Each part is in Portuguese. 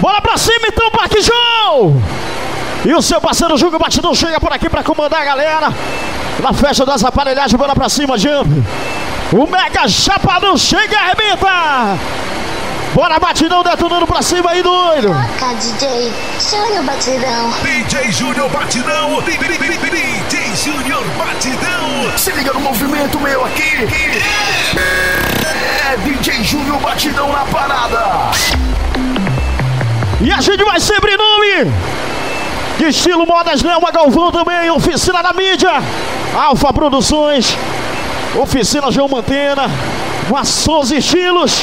Bora pra cima então, Parque João! E o seu parceiro Júlio Batidão chega por aqui pra comandar a galera. Na festa das aparelhagens, bora pra cima, Jump. O Mega Chapadão chega e arrebenta. Bora, Batidão detonando pra cima aí, doido. Toca, DJ. Júnior Batidão. DJ Júnior Batidão. DJ Júnior Batidão. Se liga no movimento meu aqui. É DJ Júnior Batidão na parada. E a gente vai sempre em nome de estilo Modas Nelma Galvão também, oficina da mídia, Alfa Produções, oficina João Mantena, Maçons Estilos,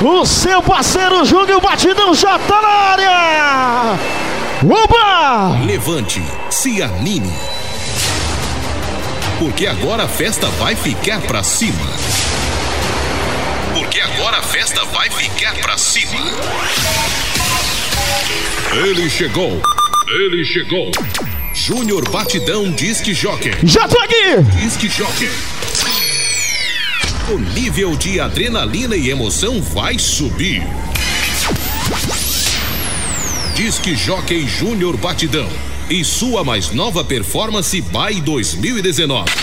o seu parceiro Júnior Batidão já tá na área. Opa! Levante, se anime. Porque agora a festa vai ficar pra cima. Porque agora a festa vai ficar pra cima. Ele chegou. Ele chegou. Júnior Batidão Disque Jockey. Já tô aqui! Disque Jockey. O nível de adrenalina e emoção vai subir. Disque Jockey Júnior Batidão. E sua mais nova performance by 2019.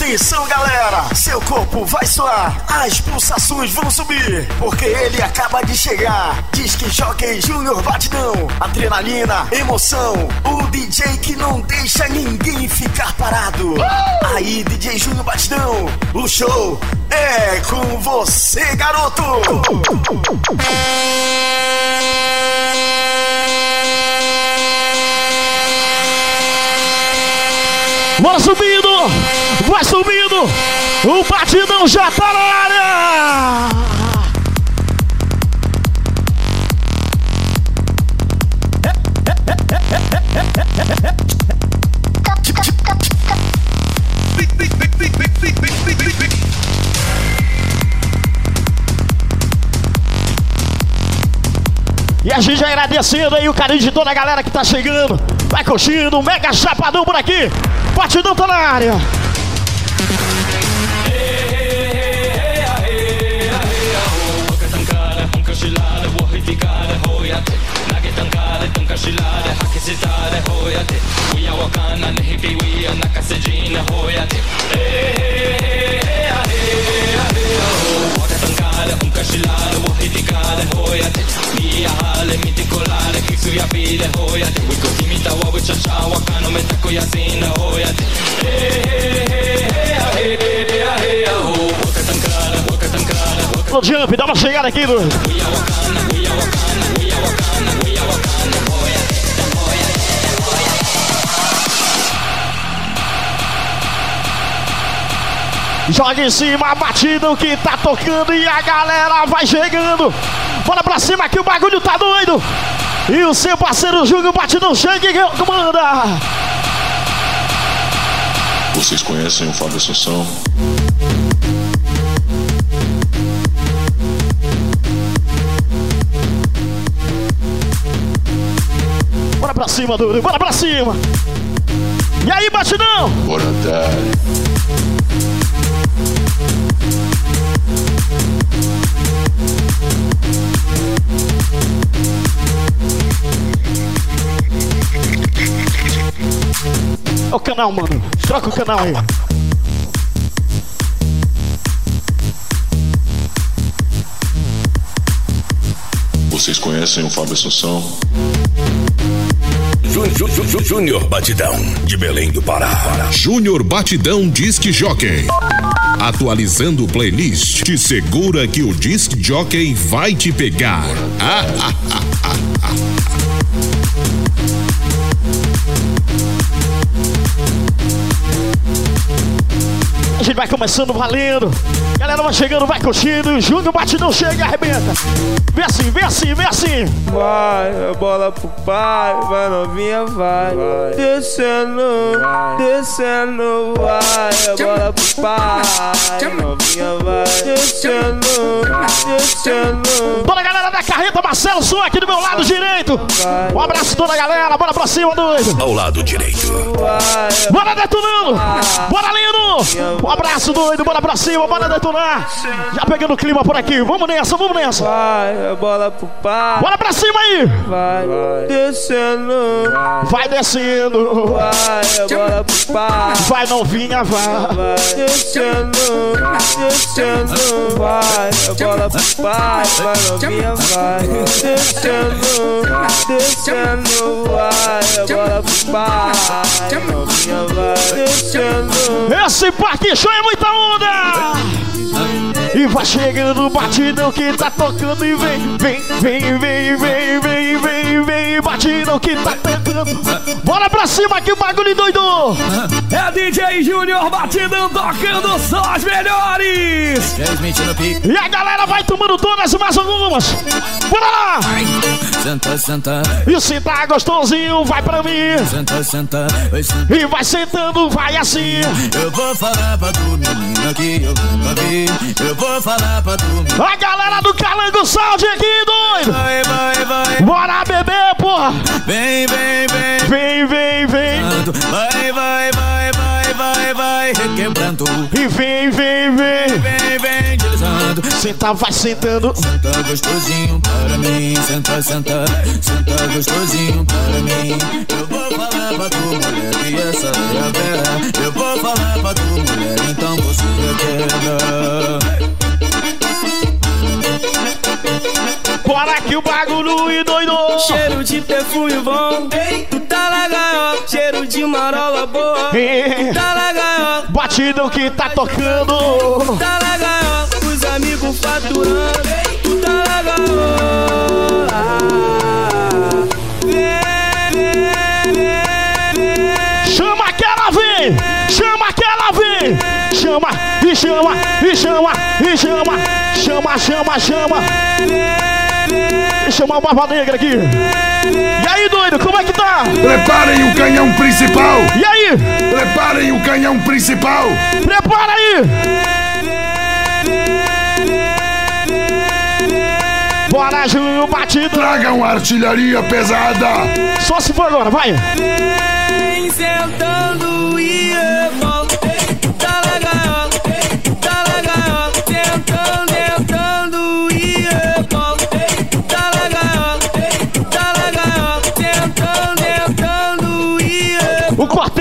Atenção, galera! Seu corpo vai suar, as pulsações vão subir, porque ele acaba de chegar. Diz que Jockey Júnior Batidão, adrenalina, emoção, o DJ que não deixa ninguém ficar parado. Aí, DJ Júnior Batidão, o show é com você, garoto! Bora subindo! O batidão já tá na área! E a gente já irá descendo aí o carinho de toda a galera que tá chegando. Vai curtindo, mega chapadão por aqui. Batidão tá na área. No jump, dá uma chegada aqui, do. Joga em cima, batida o que tá tocando e a galera vai chegando. Bora pra cima que o bagulho tá doido. E o seu parceiro Júlio Batidão chega e comanda. Vocês conhecem o Fábio Assunção? Bora pra cima, Dudu, bora pra cima. E aí, Batidão? Bora dar. Ó o canal, mano. Troca o canal aí. Vocês conhecem o Fábio Assunção? Júnior Batidão, de Belém do Pará. Júnior Batidão Disque Jockey. Atualizando o playlist, te segura que o Disc Jockey vai te pegar. Ah, ah, ah, gente vai começando valendo. Galera vai chegando, vai curtindo. Júnior Batidão chega e arrebenta. Vem assim, vem assim, vem assim. Vai, a bola pro pai, vai novinha, vai. Descendo, descendo, vai, a bola pro pai, novinha, vai. Descendo, descendo. Toda a galera da carreta, Marcelo Sou aqui do meu lado direito. Um abraço toda a galera, bora pra cima, doido. Ao lado direito. Bora detonando! Bora, lindo! Um abraço, doido, bora pra cima, bora detonar! Já pegando o clima por aqui, vamos nessa, vamos nessa! Vai, bola pro pai. Bora pra cima aí! Vai, descendo. Vai descendo! Vai, bola pro pai. Vai novinha, vai! Vai, descendo. Descendo. Vai, bola pro pai. Vai, novinha, vai. Descendo. Descendo. Vai, bola pro pai. Novinha, vai. Descendo. Esse parque show é muita onda! E vai chegando o batidão que tá tocando e vem, vem, vem, vem, vem, vem, vem, vem, batidão que tá tocando. Bora pra cima que o bagulho doido! É DJ Júnior Batidão tocando só as melhores. E a galera vai tomando todas mais algumas. Bora lá! Senta, senta, E se tá gostosinho, vai pra mim. senta, senta, vai senta. E vai sentando, vai assim. Eu vou falar pra tu, menina, que eu nunca vi. Eu vou falar pra tu, menina. A galera do Calango Sound aqui, doido! Vai, vai, vai. Bora beber, porra! Vem, vem, vem. Vem, vem, vem! Vai, vai, vai, vai, vai, vai. Requebrando. E vem, vem, vem! Vem, vem, deslizando. Senta, vai sentando. Senta gostosinho para mim. Senta, senta. Senta gostosinho para mim. Eu vou falar pra tu, mulher, que essa é a vera. Eu vou falar pra tu, mulher, então você queda. Bora que o bagulho e doido! Cheiro de perfume bom. Tu tá na gaiola. Cheiro de marola boa. É, Tá na gaiola. Batidão que tá tocando! Tá na gaiola. Os amigos faturando. Tu tá na gaiola. Vem! Chama, e chama, e chama, e chama! Chama, chama, chama! Deixa uma barba negra aqui! E aí, doido, como é que tá? Preparem o canhão principal! E aí? Preparem o canhão principal! Prepara aí! Bora, Júnior, batidão! Tragam artilharia pesada! Só se for agora, vai! vem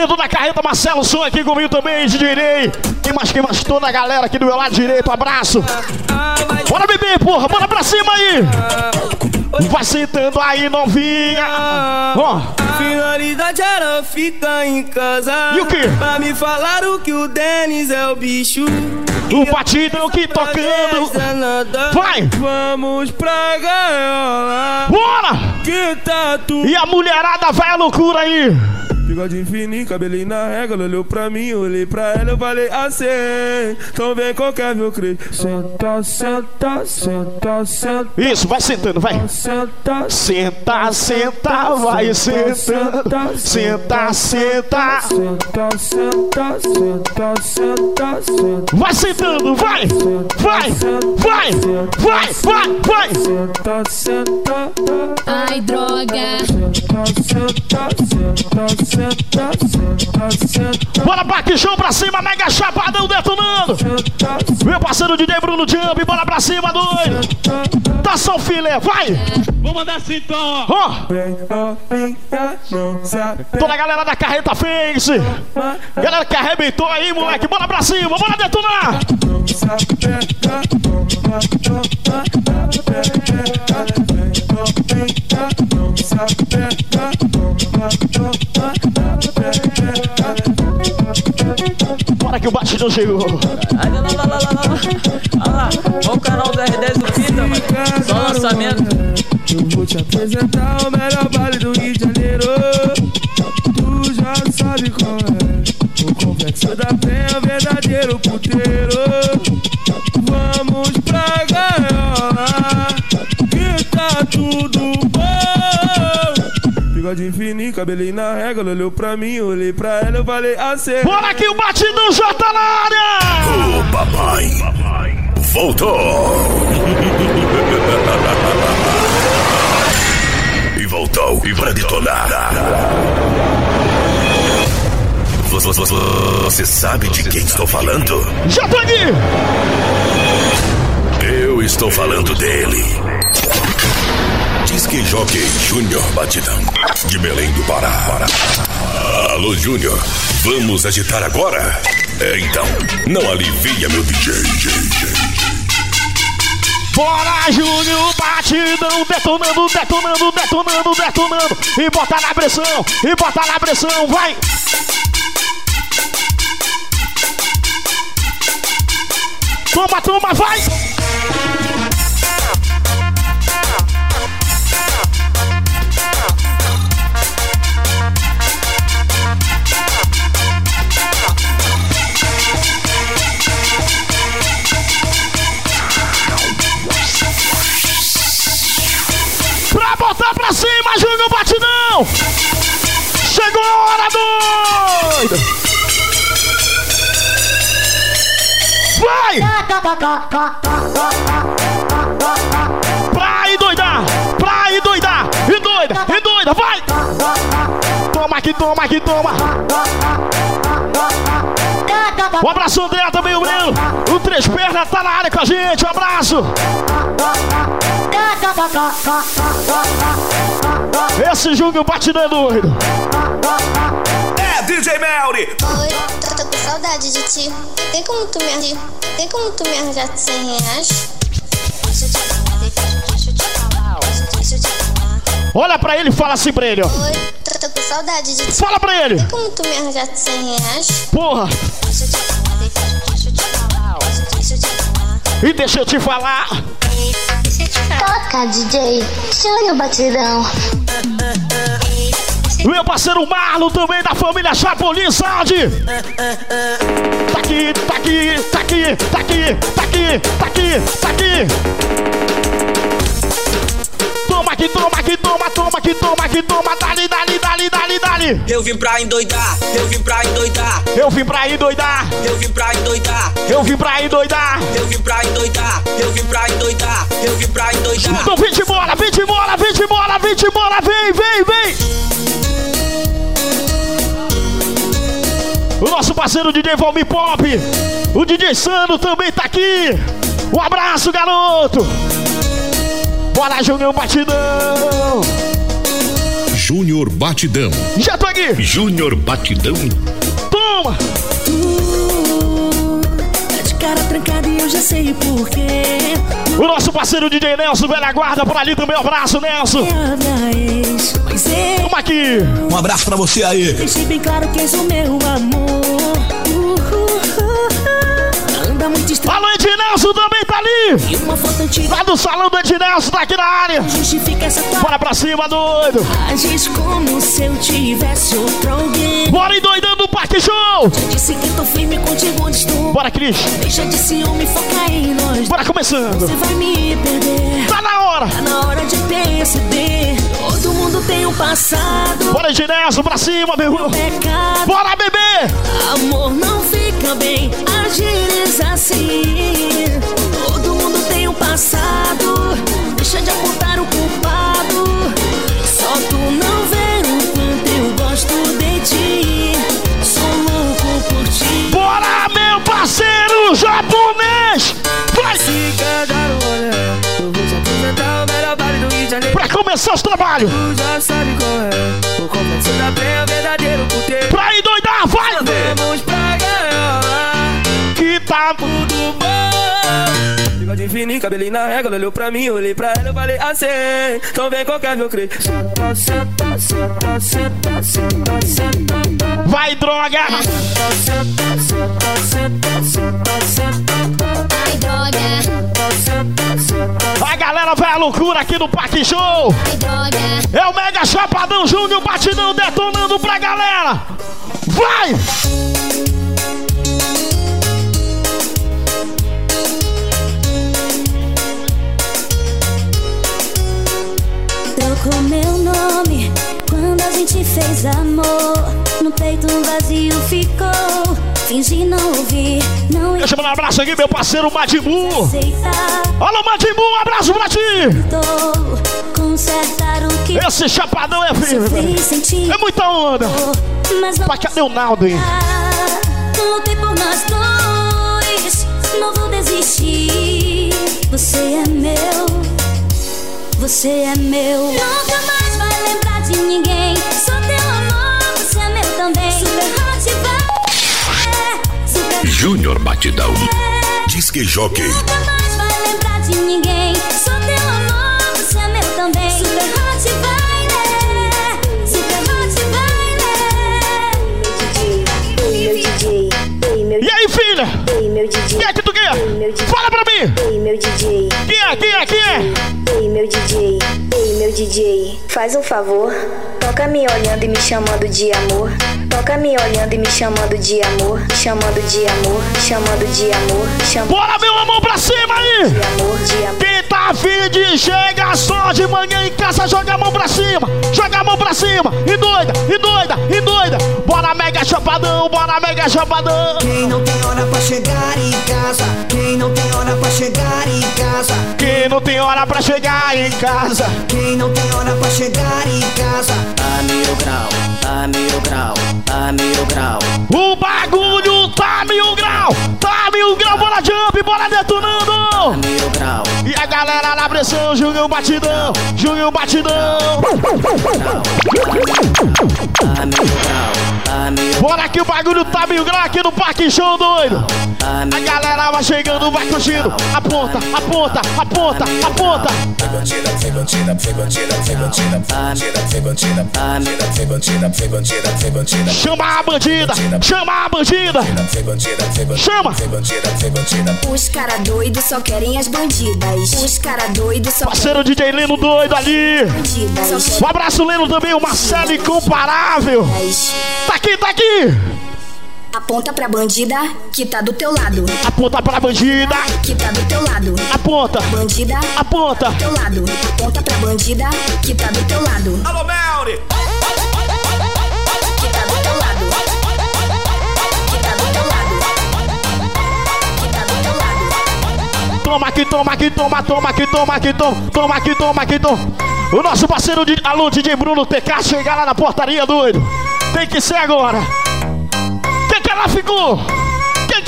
Quarteto da carreta Marcelo Som aqui comigo também, DJ. Quem mais, quem mais? Toda a galera aqui do meu lado direito, abraço. Bora beber, porra, bora pra cima aí. Vai sentando aí, novinha. Ó, Finalidade era ficar em casa. E o quê? Pra me falar o que o Denis é o bicho. o batidão que tocando. Vai. Vamos pra gaiola. Bora! Que tá tu. E a mulherada vai à loucura aí. Bigode fininho, cabelinho na régua. Ela olhou pra mim, olhei pra ela, eu falei assim. Então vem qualquer meu creio. Senta, senta, senta, senta. Isso, vai sentando, vai. Senta, Senta, senta, vai sentando. Senta, senta. Senta, senta, senta, senta, senta. Vai sentando, vai. Vai, vai, vai, vai, vai. Senta, senta, Ai, droga. senta, senta, senta, senta, Bora, Baque Show pra cima, mega chapadão detonando. Meu parceiro DJ Bruno Jump, bora pra cima, doido. Dá só o filé, vai. Vou mandar assim então, não se apega. toda a galera da carreta Face. Galera que arrebentou aí, moleque, bora pra cima, bora detonar. Não Bora que o batidão chegou. Aí, lá, lá, lá, lá, lá. Olha olha o canal do R10 do Fita, mano. Só lançamento. Eu vou te apresentar o melhor baile do Rio de Janeiro. Tu já sabe qual é. O complexo da penha, verdadeiro puteiro. Vamos pra gaiola, que tá tudo bom. Bigode fininho, cabelinho na régua. Ela olhou pra mim, olhei pra ela, eu falei assim. Bora que o batidão já tá na área. O papai voltou. e pra detonar. Você, você- você sabe de quem estou falando? Já tô aqui! Eu estou falando dele. Disque Jockey Júnior Batidão, de Belém do Pará. Alô, Júnior, vamos agitar agora? É, então, não alivia meu DJ. Bora, Júnior, batidão, detonando, detonando, detonando, detonando. E bota na pressão, e bota na pressão, vai! Toma, toma, vai! Botar pra cima, Júnior Batidão! Chegou a hora, doido! Vai! Pra ir doidar! Pra ir doidar! E doida! E doida! Vai! Toma aqui, toma aqui, toma! Um abraço dela também, o Breno! O Três Pernas tá na área com a gente! Um abraço! Esse Júnior Batidão é doido! É DJ Melry. Oi, tô, tô com saudade de ti. Tem como tu me arranjar? Tem como tu me arranjar 100 reais? Olha pra ele e fala assim pra ele, ó. Oi, tô, com saudade de ti. Fala pra ele! Tem como tu me arranjar 100 reais? Porra! Deixa eu te falar, deixa eu te falar, deixa eu te falar. E deixa eu te falar! Toca, DJ. Júnior Batidão. Meu parceiro Marlon também da família Chapolin Sound! Tá aqui, tá aqui, tá aqui, tá aqui, tá aqui, tá aqui, tá aqui! Toma aqui, toma aqui, toma, toma aqui, toma aqui, toma, dali, dali, dali, dali, dali! Eu vim pra endoidar, eu vim pra endoidar, Eu vim pra ir doidar! eu vim pra endoidar, Eu vim pra ir doidar! eu vim pra endoidar, eu vim pra endoidar, eu vim pra endoidar. Então vem de bola, vem de bola, vem de bola, vem de bola, vem, vem, vem! O nosso parceiro DJ Valmir Pop, o DJ Sano também tá aqui. Um abraço, garoto! Bora, Júnior Batidão! Júnior Batidão. Já tô aqui! Júnior Batidão. Toma! Tá de cara trancada e eu já sei o porquê. O nosso parceiro DJ Nelson, velha guarda, por ali também, um abraço, Nelson! É minha ex, mas eu Toma aqui! Um abraço pra você aí. deixei bem claro que és o meu amor. Anda muito estranho. Alô, Ednelson também tá ali! E uma foto antiga Lá do salão do Ednelson, tá aqui na área! justifica essa tua Bora pra cima, doido! Agis como se eu tivesse outro alguém. Bora endoidando o Parque Show! Disse que tô firme contigo onde estou. Bora, Cris! Deixa de ciúme, foca em nós. Bora começando! Você vai me perder. Tá na hora! Tá na hora de perceber. Todo mundo tem um passado. Bora, Ednelson, pra cima, meu irmão! Bora, bebê! Amor não fica bem, agires assim. Todo mundo tem um passado, deixa de apontar o culpado. Só tu não vê o quanto eu gosto de ti. Sou louco por ti. Bora, meu parceiro japonês! Vai! Pra começar os trabalhos! Tu já sabe qual é. O complexo da penha, verdadeiro puteiro. Pra endoidar, vai! Vamos Tá... tudo bom. Bigode fininho, cabelinho na régua, olhou pra mim, olhei pra ela, eu falei assim. Então vem qualquer meu senta. Vai, droga! Senta, senta, senta, senta, senta. Ai, droga, A galera vai à loucura aqui no Parque Show! É o Mega Chapadão Júnior Batidão detonando pra galera! Vai! a gente fez amor, no peito vazio ficou. Fingi não ouvir, não Deixa eu mandar um abraço aqui, meu parceiro Madimu. Olha o Madimu, um abraço pra ti. Esse chapadão é firme. É muita onda. Mas não Pai, cadê o Naldo aí? Lutei por nós dois. Não vou desistir. Você é meu. Você é meu ninguém. Sou teu amor, você é meu também. Super Hot vai. Júnior Batidão. É. Disque Jockey. Nunca mais vai lembrar de ninguém. Só teu amor, você é meu também. Super Hot vai. Super Hot vai. Né? Ei, meu E aí, filha? Meu DJ. E aí, Tituguinha? Fala pra mim! Ei, meu DJ. DJ, faz um favor, toca me olhando e me chamando de amor. Toca me olhando e me chamando de amor, chamando de amor, chamando de amor, cham Bora, meu amor, pra cima aí! De amor, de amor. Chega só de manhã em casa, joga a mão pra cima, joga a mão pra cima, e doida, e doida, e doida. Bora, mega chapadão, bora, mega chapadão. Quem não tem hora pra chegar em casa, quem não tem hora pra chegar em casa, quem não tem hora pra chegar em casa, quem não tem hora pra chegar em casa, tá mil grau, tá mil grau tá mil grau. O bagulho tá mil grau, tá mil grau, bola jump, bola detonando. Tá mil grau. E a galera na pressão, Juninho Batidão, Batidão. Tá mil grau, tá mil grau. Bora que o bagulho tá mil grau aqui no Parque Show, doido. A galera vai chegando, vai curtindo. Aponta, aponta, aponta, aponta. Foi. Chama a bandida, chama a bandida. Chama. Os cara doido só querem as bandidas. Os cara doido só. Parceiro DJ Leno doido ali. Um abraço Leno também, o Marcelo incomparável. Tá aqui, tá aqui. Aponta pra bandida que tá do teu lado. Aponta pra bandida que tá do teu lado. Aponta. Bandida. Aponta. Teu lado. Aponta pra bandida que tá do teu lado. Alô, Melri! toma, que toma, que toma, toma, que toma, que toma, toma, que toma, que toma. O nosso parceiro de aluno DJ Bruno TK chegar lá na portaria, doido. Tem que ser agora. Quem que ela ficou?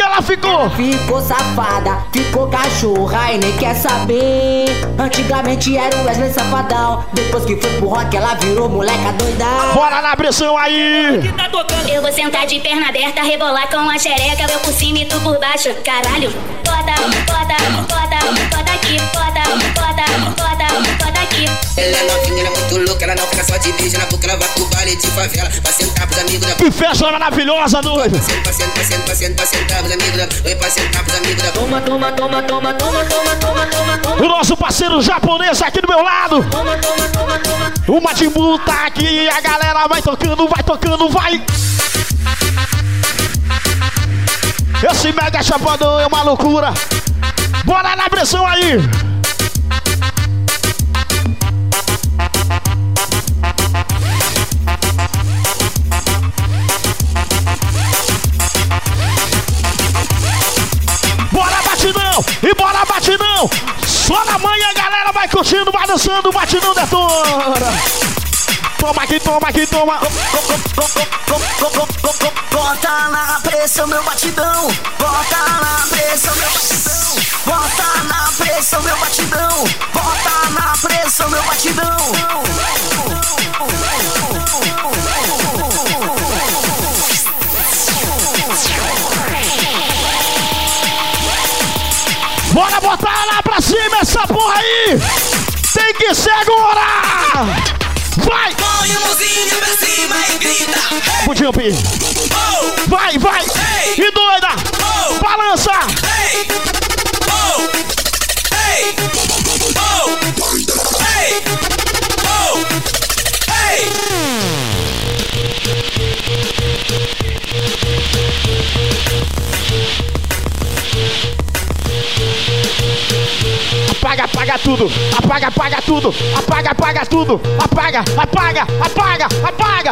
ela ficou? Ficou safada, ficou cachorra e nem quer saber. Antigamente era o Wesley safadão. Depois que foi pro rock, ela virou moleca doida. Bora na pressão aí! Tá eu vou sentar de perna aberta, rebolar com a xereca. Eu por cima e tu por baixo. Caralho, bota, bota, bota, bota aqui, bota, bota, bota, bota. Ela é novinha, ela é muito louca, ela não fica só de beijo na boca, ela vai pro de favela. Vai sentar pros amigos da. Que festa maravilhosa, doido! Vai sentar, sentar, sentar, sentar, sentar pros amigos da. Vai sentar pros amigos da. Toma, toma, toma, toma, toma, toma, toma, toma, toma. O nosso parceiro japonês aqui do meu lado. Toma, toma, toma, toma. Uma de tá aqui, a galera vai tocando, vai tocando, vai. Esse mega chapadão é uma loucura. Bora na pressão aí! e bora batidão. Só na manhã a galera vai curtindo, vai dançando, batidão detona. Toma aqui, toma aqui, toma. Bota na pressão meu batidão, bota na pressão meu batidão, bota na pressão meu batidão, bota na pressão meu batidão. Bora botar lá pra cima essa porra aí! Tem que segurar! Vai! Põe a mãozinha pra cima e grita! Hey! O jump! Oh! Vai, vai! Hey! E doida! Oh! Balança! Hey! apaga tudo, apaga, apaga tudo, apaga, apaga tudo, apaga, apaga, apaga, apaga,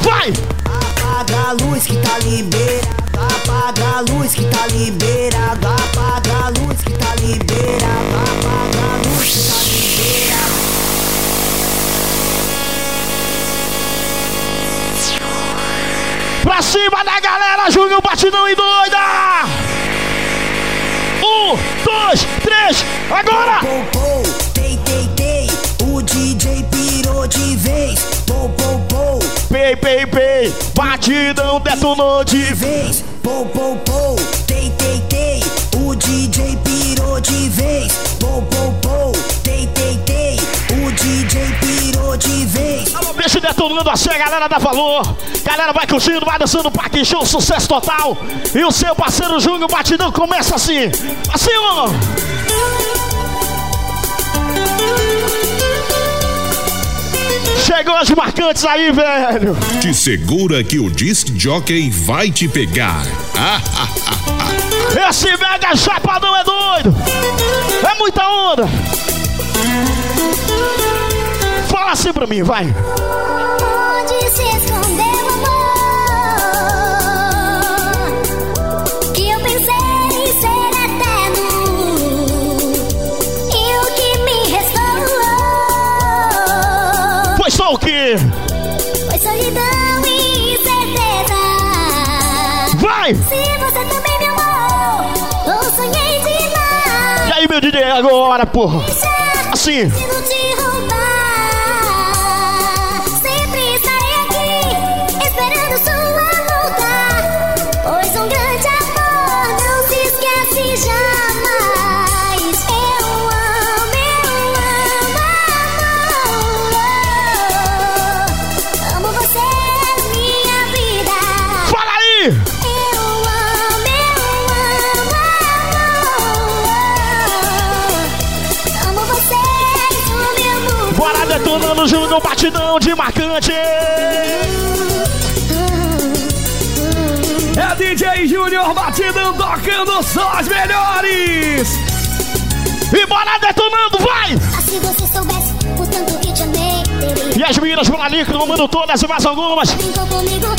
vai! Apaga a luz que tá liberada, apaga a luz que tá liberada, apaga a luz que tá liberada, apaga a luz que tá liberada. Pra cima da galera, Júnior Batidão e doida! Um, dois, três, agora! Pou, pou, tei, tei, tei, o DJ pirou de vez. Pou, pou, pou, Pei, pei, pei, batidão detonou de vez. Pou, pou, pou, tei, tei, tei, o DJ pirou de vez. Pou, pou, pou, tei, tei, tei, o DJ pirou de vez. Deixa detonando assim, a galera dá valor. Galera vai curtindo, vai dançando Parque Show, sucesso total. E o seu parceiro Júnior Batidão começa assim. Assim, ó. Chegou as marcantes aí, velho. Te segura que o disc jockey vai te pegar. Ah, ah, ah, ah. Esse mega chapadão é doido. É muita onda. Fala assim pra mim, vai. Onde se escondeu, amor? Que eu pensei ser eterno. E o que me restou Foi só o quê? foi solidão e incerteza. Vai! Se você também me amou, ou sonhei demais. E aí, meu DJ, agora, porra? Assim. Júnior Batidão de marcante. É DJ Júnior Batidão tocando só as melhores. E bora detonando, vai! Se você soubesse o tanto que te amei, teria E as meninas por ali, comando todas e mais algumas.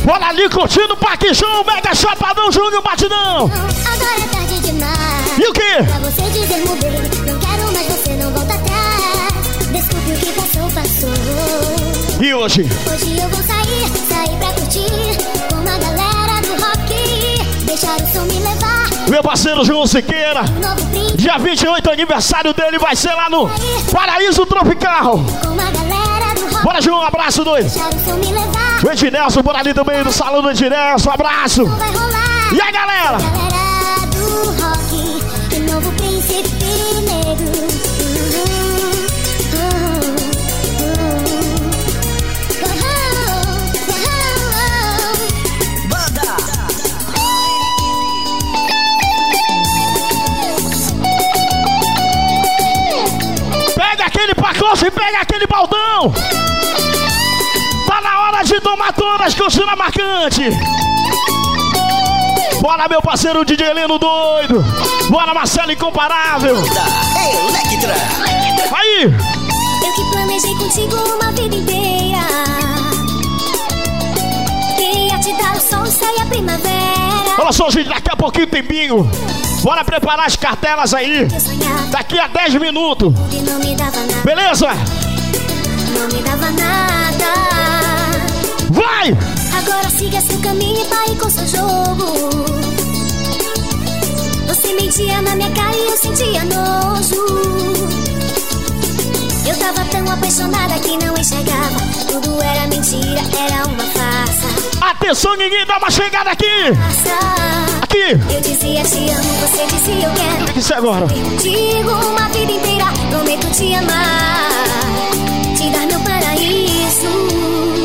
Bora ali curtindo o Parque Show, Mega Chapadão Júnior Batidão. Agora é tarde demais. E o quê? Pra você dizer mudei, E hoje? Hoje eu vou sair, sair pra curtir com a galera do rock. Deixar o som me levar. Meu parceiro João Siqueira. Dia 28, aniversário dele vai ser lá no Paraíso Tropical. com a galera do rock. Bora, João, um abraço, doido. Deixar o som me levar. O Ednelson por ali também, do salão do Ednelson, um abraço. Vai rolar. E aí, galera? Galera do rock, novo príncipe negro. Pacote e pega aquele baldão. Tá na hora de tomar todas, curtindo a marcante. Bora, meu parceiro DJ Leno doido. Bora, Marcelo Incomparável. Aí, Eu que planejei contigo uma vida inteira. Queria te dar o sol, e a primavera. Só, gente, daqui a pouquinho tem bingo. Bora preparar as cartelas aí. Daqui a 10 minutos. Beleza? Não me dava nada. Vai! Agora siga seu caminho e pare com seu jogo. Você mentia na minha cara e eu sentia nojo. Eu tava tão apaixonada que não enxergava. Tudo era mentira, era uma farsa. Atenção, ninguém dá uma chegada aqui. Aqui. Eu dizia te amo, você dizia eu quero. O que isso é agora? Contigo uma vida inteira, prometo te amar. Te dar meu paraíso.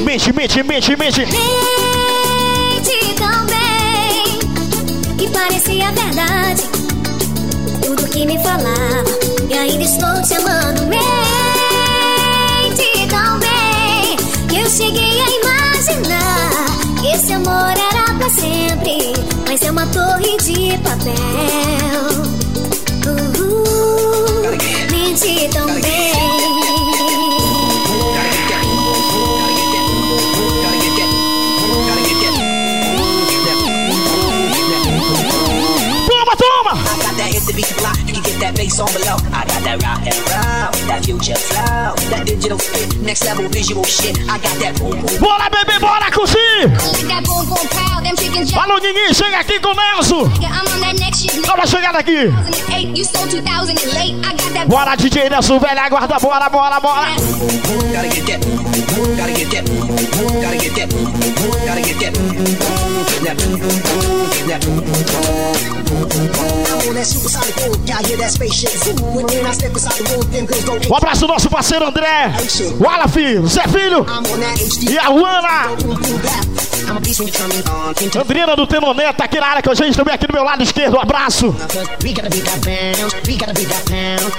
Mente, mente, mente, mente. Mente tão bem E parecia verdade Tudo que me falava E ainda estou te amando Mente tão bem Que eu cheguei a imaginar Amor era pra sempre Mas é uma torre de papel. Uh, Mente tão bem that bass on below. I got that rock and roll, that future flow, that digital spit, next level visual shit. I got that boom boom. Bora, bebê, bora, curtir! That boom boom pow. Alô, Ninguém, chega aqui com o Nelson! Dá chegada aqui! 2008, you stole 2000 and late. I got that Bora, DJ Nelson, velha guarda, bora, bora, bora! Um abraço nosso parceiro André, o Ala Filho, Zé Filho e a Luana. Andrina do Tenoneta, tá aqui na área com a gente também, aqui do meu lado esquerdo. Um abraço.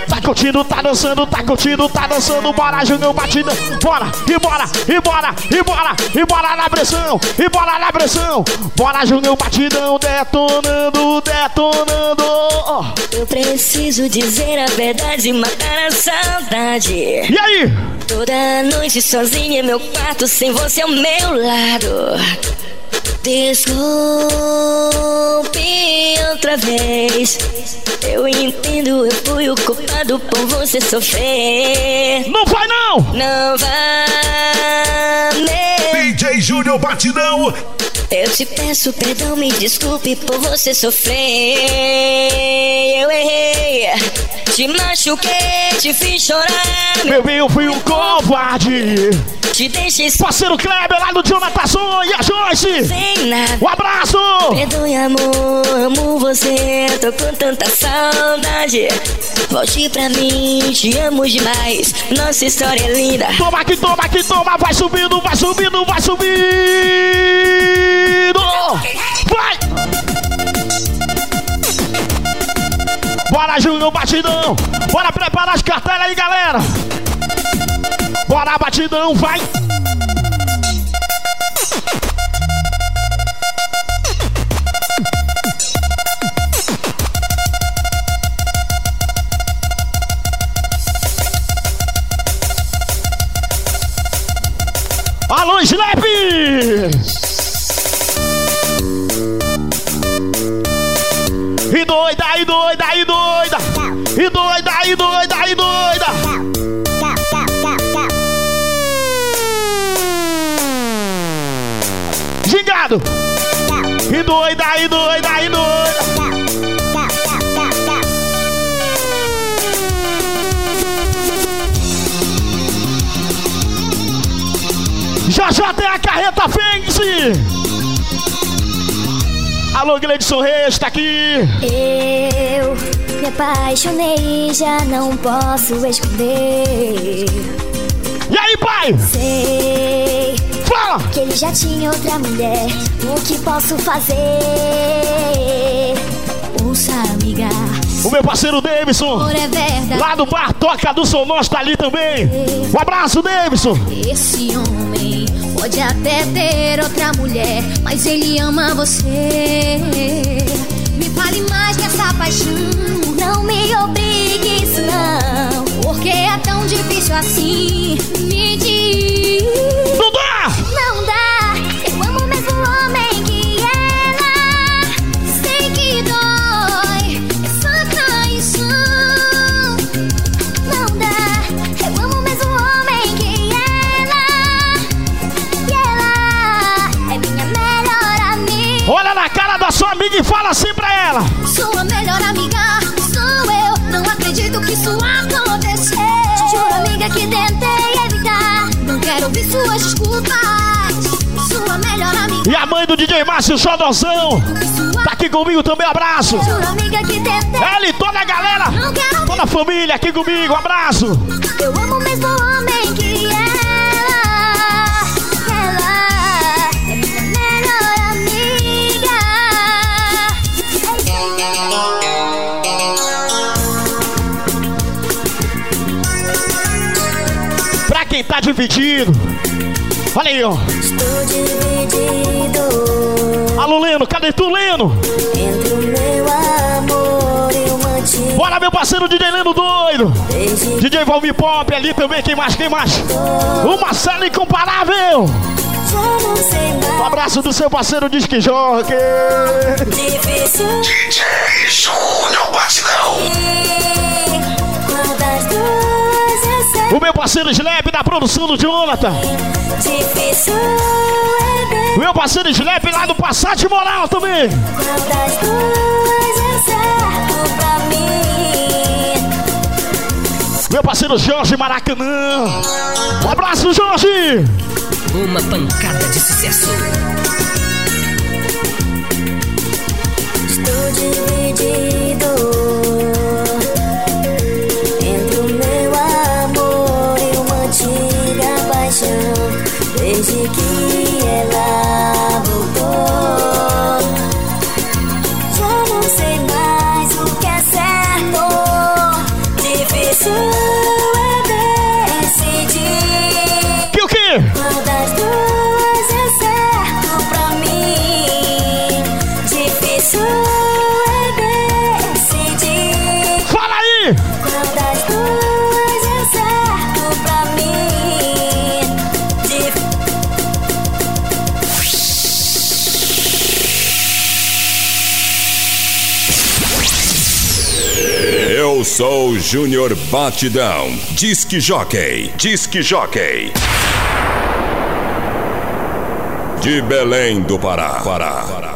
Tá curtindo, tá dançando, tá curtindo, tá dançando. Bora, Junior Batida. Bora, e bora, e bora, e bora, e bora na pressão, e bora na pressão. Bora, Junior Batidão, detonando, detonando. Eu preciso dizer a verdade e matar a saudade. E aí? Toda noite sozinha meu quarto, sem você ao meu lado. Desculpe outra vez. Eu entendo, eu fui o culpado por você sofrer. Não vai não! Não vai. DJ Júnior Batidão. Eu te peço perdão, me desculpe por você sofrer. Eu errei, te machuquei, te fiz chorar. Meu bem, eu fui um covarde. Te deixei Parceiro Kleber lá do Jonathan Son e a Joyce. sem nada. Um abraço! Perdoe, amor, amo você, tô com tanta saudade. Volte pra mim, te amo demais. Nossa história é linda. Toma aqui, toma aqui, toma, vai subindo, vai subindo, vai subindo! Vai! Bora, Júnior, batidão! Bora preparar as cartelas aí, galera! Bora, batidão, vai! Gingado! E doida, e doida, e doida! Já já tem a carreta Fence! Alô, Gleidson Reis, tá aqui! Eu me apaixonei, já não posso esconder. E aí, pai? Sei Fala! que ele já tinha outra mulher. O que posso fazer? Ouça, amiga. O meu parceiro Davidson, é lá do bar Toca do Som Nosso, tá ali também. Um abraço, Davidson. Esse homem pode até ter outra mulher, mas ele ama você. Me fale mais dessa paixão. Não me obrigue não, porque é tão difícil assim. Me diz. Suas desculpas. Sua melhor amiga. E a mãe do DJ Márcio Xodozão, tá aqui comigo também, abraço. Que tentei. Ela e toda a galera, toda a família aqui comigo, abraço. Eu amo mesmo tá dividido, olha aí, ó. Estou dividido Alô, Leno, cadê tu, Leno? entre o meu amor e o mantido. Bora, meu parceiro DJ Leno doido. DJ Valmir Pop ali também, quem mais, quem mais? Uma sala incomparável. Um abraço do seu parceiro Disque Jockey. DJ Júnior Batidão. Meu parceiro Slap da produção do Jonathan. Meu parceiro Slap lá do Passat Moral também. Meu parceiro Jorge Maracanã. Um abraço, Jorge. Uma pancada de sucesso. Estou dividido Júnior Batidão. Disque Jockey. Disque Jockey. De Belém do Pará. Pará.